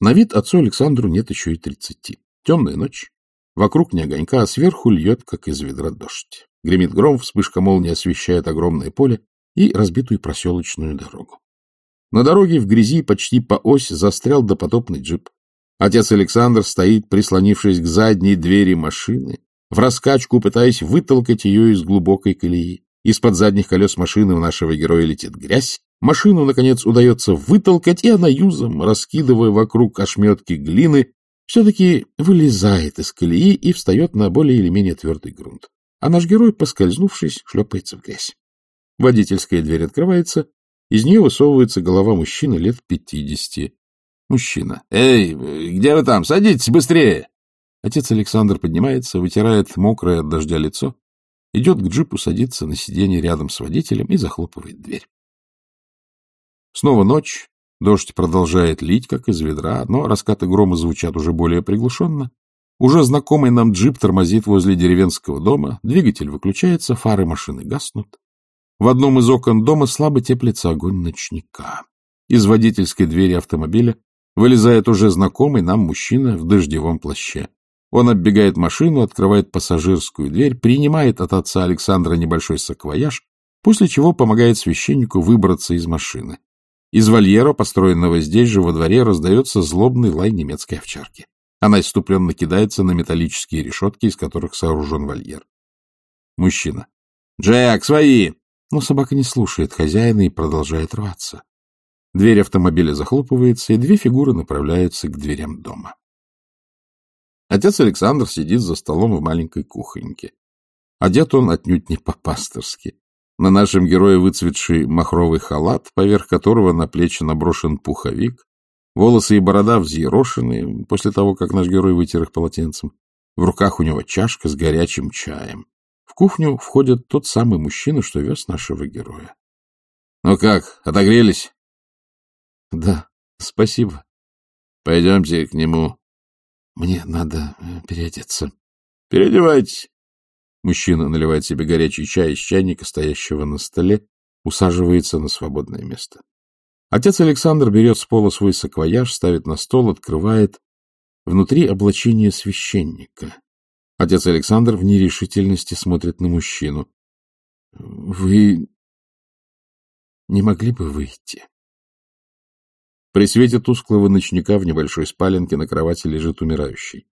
На вид отцу Александру нет еще и тридцати. Темная ночь. Вокруг не огонька, а сверху льет, как из ведра, дождь. Гремит гром, вспышка молнии освещает огромное поле и разбитую проселочную дорогу. На дороге в грязи почти по ось застрял допотопный джип. Отец Александр стоит, прислонившись к задней двери машины, в раскачку пытаясь вытолкать ее из глубокой колеи. Из-под задних колес машины у нашего героя летит грязь. Машину, наконец, удается вытолкать, и она юзом, раскидывая вокруг ошметки глины, все-таки вылезает из колеи и встает на более или менее твердый грунт. А наш герой, поскользнувшись, шлепается в грязь. Водительская дверь открывается, из нее высовывается голова мужчины лет пятидесяти. Мужчина. — Эй, где вы там? Садитесь быстрее! Отец Александр поднимается, вытирает мокрое от дождя лицо, идет к джипу, садится на сиденье рядом с водителем и захлопывает дверь. Снова ночь, дождь продолжает лить, как из ведра, но раскаты грома звучат уже более приглушенно. Уже знакомый нам джип тормозит возле деревенского дома, двигатель выключается, фары машины гаснут. В одном из окон дома слабо теплится огонь ночника. Из водительской двери автомобиля вылезает уже знакомый нам мужчина в дождевом плаще. Он оббегает машину, открывает пассажирскую дверь, принимает от отца Александра небольшой саквояж, после чего помогает священнику выбраться из машины. Из вольера, построенного здесь же во дворе, раздается злобный лай немецкой овчарки. Она иступленно кидается на металлические решетки, из которых сооружен вольер. Мужчина. «Джек, свои!» Но собака не слушает хозяина и продолжает рваться. Дверь автомобиля захлопывается, и две фигуры направляются к дверям дома. Отец Александр сидит за столом в маленькой кухоньке. Одет он отнюдь не по-пасторски. На нашем герое выцветший махровый халат, поверх которого на плечи наброшен пуховик, волосы и борода взъерошены после того, как наш герой вытер их полотенцем. В руках у него чашка с горячим чаем. В кухню входит тот самый мужчина, что вез нашего героя. — Ну как, отогрелись? — Да, спасибо. — Пойдемте к нему. — Мне надо э, переодеться. — Переодевайтесь. Мужчина наливает себе горячий чай из чайника, стоящего на столе, усаживается на свободное место. Отец Александр берет с пола свой саквояж, ставит на стол, открывает. Внутри облачение священника. Отец Александр в нерешительности смотрит на мужчину. — Вы не могли бы выйти? При свете тусклого ночника в небольшой спаленке на кровати лежит умирающий.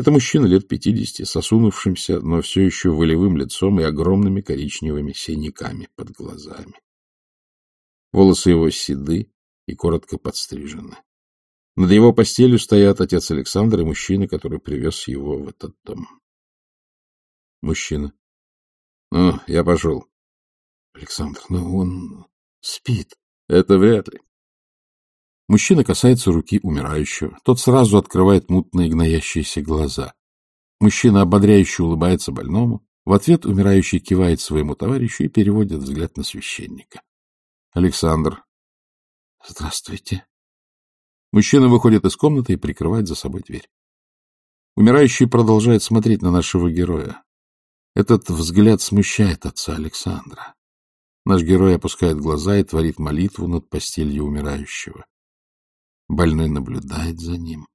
Это мужчина лет пятидесяти, с осунувшимся, но все еще волевым лицом и огромными коричневыми синяками под глазами. Волосы его седы и коротко подстрижены. Над его постелью стоят отец Александр и мужчина, который привез его в этот дом. Мужчина. — Ну, я пошел. — Александр, ну он спит. — Это вряд ли. Мужчина касается руки умирающего. Тот сразу открывает мутные гноящиеся глаза. Мужчина ободряюще улыбается больному. В ответ умирающий кивает своему товарищу и переводит взгляд на священника. Александр. — Здравствуйте. Мужчина выходит из комнаты и прикрывает за собой дверь. Умирающий продолжает смотреть на нашего героя. Этот взгляд смущает отца Александра. Наш герой опускает глаза и творит молитву над постелью умирающего. Больной наблюдает за ним.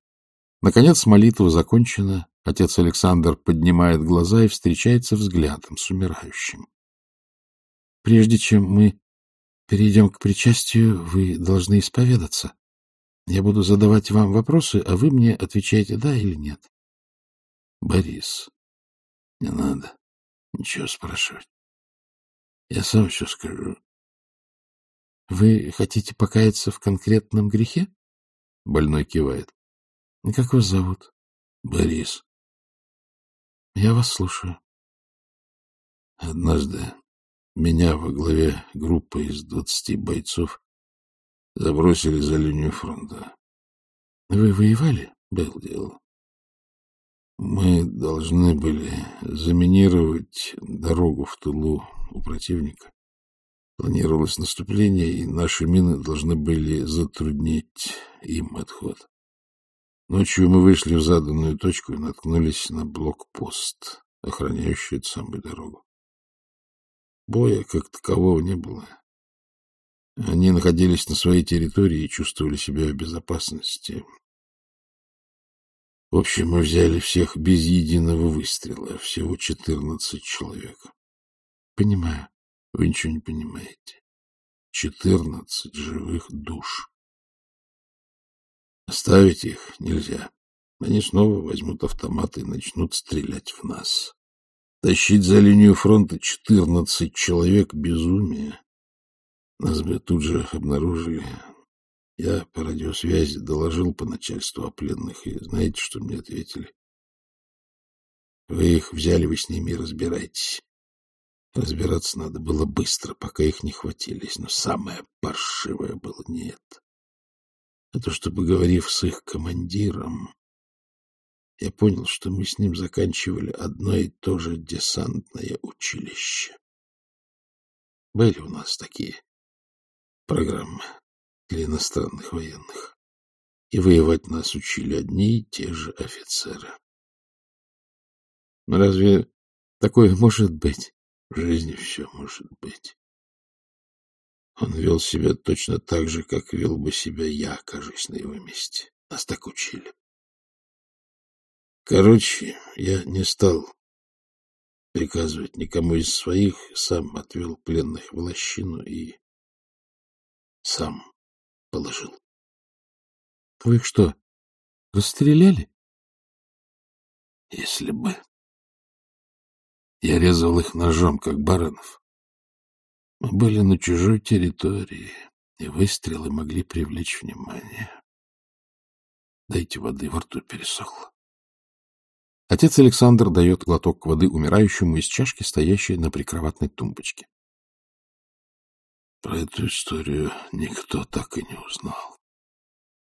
Наконец молитва закончена. Отец Александр поднимает глаза и встречается взглядом с умирающим. Прежде чем мы перейдем к причастию, вы должны исповедаться. Я буду задавать вам вопросы, а вы мне отвечаете «да» или «нет». Борис, не надо ничего спрашивать. Я сам все скажу. Вы хотите покаяться в конкретном грехе? Больной кивает. Как вас зовут? Борис. Я вас слушаю. Однажды меня во главе группы из двадцати бойцов Забросили за линию фронта. — Вы воевали? — Был дело. Мы должны были заминировать дорогу в тылу у противника. Планировалось наступление, и наши мины должны были затруднить им отход. Ночью мы вышли в заданную точку и наткнулись на блокпост, охраняющий эту самую дорогу. Боя как такового не было. Они находились на своей территории и чувствовали себя в безопасности. В общем, мы взяли всех без единого выстрела, всего четырнадцать человек. Понимаю. Вы ничего не понимаете. Четырнадцать живых душ. Оставить их нельзя. Они снова возьмут автоматы и начнут стрелять в нас. Тащить за линию фронта четырнадцать человек — безумие. Нас бы тут же обнаружили. Я по радиосвязи доложил по начальству о пленных, и знаете, что мне ответили? Вы их взяли, вы с ними разбирайтесь. Разбираться надо было быстро, пока их не хватились, но самое паршивое было не это. А то, что, поговорив с их командиром, я понял, что мы с ним заканчивали одно и то же десантное училище. Были у нас такие программы для иностранных военных, и воевать нас учили одни и те же офицеры. Но разве такое может быть? В жизни все может быть. Он вел себя точно так же, как вел бы себя я, окажись на его месте. Нас так учили. Короче, я не стал приказывать никому из своих, сам отвел пленных в лощину и сам положил. — Вы их что, расстреляли? — Если бы. Я резал их ножом, как баранов. Мы были на чужой территории, и выстрелы могли привлечь внимание. Дайте воды, во рту пересохло. Отец Александр дает глоток воды умирающему из чашки, стоящей на прикроватной тумбочке. Про эту историю никто так и не узнал.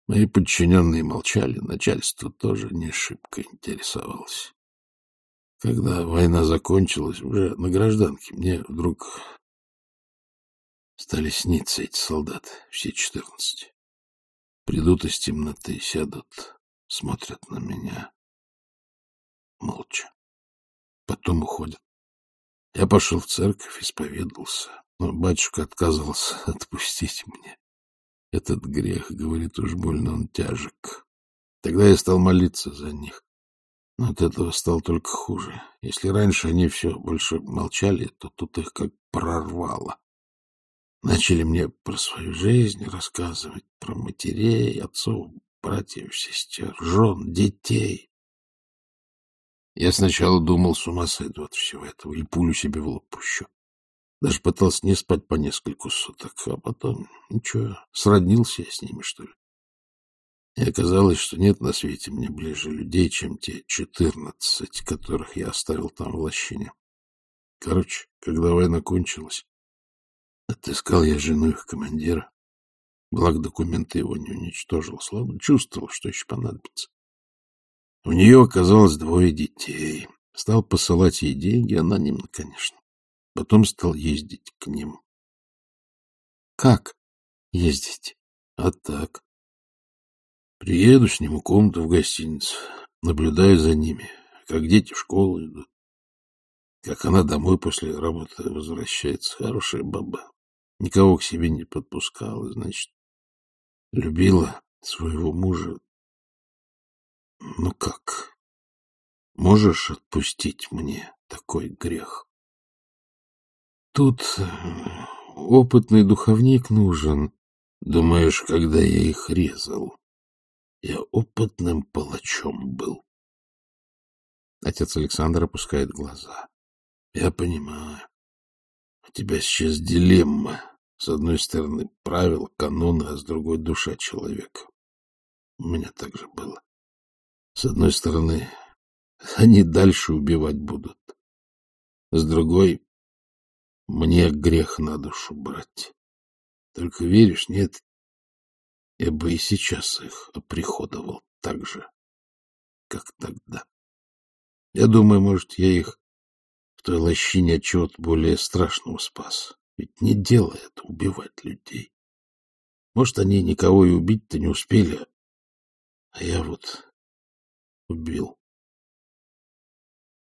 Мои подчиненные молчали, начальство тоже не шибко интересовалось. Когда война закончилась, уже на гражданке, мне вдруг стали сниться эти солдаты, все четырнадцать. Придут из темноты, сядут, смотрят на меня. Молча. Потом уходят. Я пошел в церковь, исповедался, но батюшка отказывался отпустить мне. Этот грех, говорит, уж больно он тяжек. Тогда я стал молиться за них. Но от этого стало только хуже. Если раньше они все больше молчали, то тут их как прорвало. Начали мне про свою жизнь рассказывать, про матерей, отцов, братьев, сестер, жен, детей. Я сначала думал, с ума сойду от всего этого, и пулю себе в лоб пущу. Даже пытался не спать по нескольку суток, а потом, ничего, сроднился я с ними, что ли. И оказалось, что нет на свете мне ближе людей, чем те четырнадцать, которых я оставил там в лощине. Короче, когда война кончилась, отыскал я жену их командира. Благо документы его не уничтожил, слабо чувствовал, что еще понадобится. У нее оказалось двое детей. Стал посылать ей деньги, анонимно, конечно. Потом стал ездить к ним. — Как ездить? — А так. Приеду, сниму комнату в гостинице, наблюдаю за ними, как дети в школу идут, как она домой после работы возвращается. Хорошая баба. Никого к себе не подпускала, значит, любила своего мужа. Ну как? Можешь отпустить мне такой грех? Тут э, опытный духовник нужен. Думаешь, когда я их резал, я опытным палачом был. Отец Александр опускает глаза. Я понимаю. У тебя сейчас дилемма. С одной стороны правила, каноны, а с другой душа человека. У меня так же было. С одной стороны, они дальше убивать будут. С другой, мне грех на душу брать. Только веришь, нет, я бы и сейчас их оприходовал так же, как тогда. Я думаю, может, я их в той лощине от чего-то более страшного спас. Ведь не дело это убивать людей. Может, они никого и убить-то не успели, а я вот убил.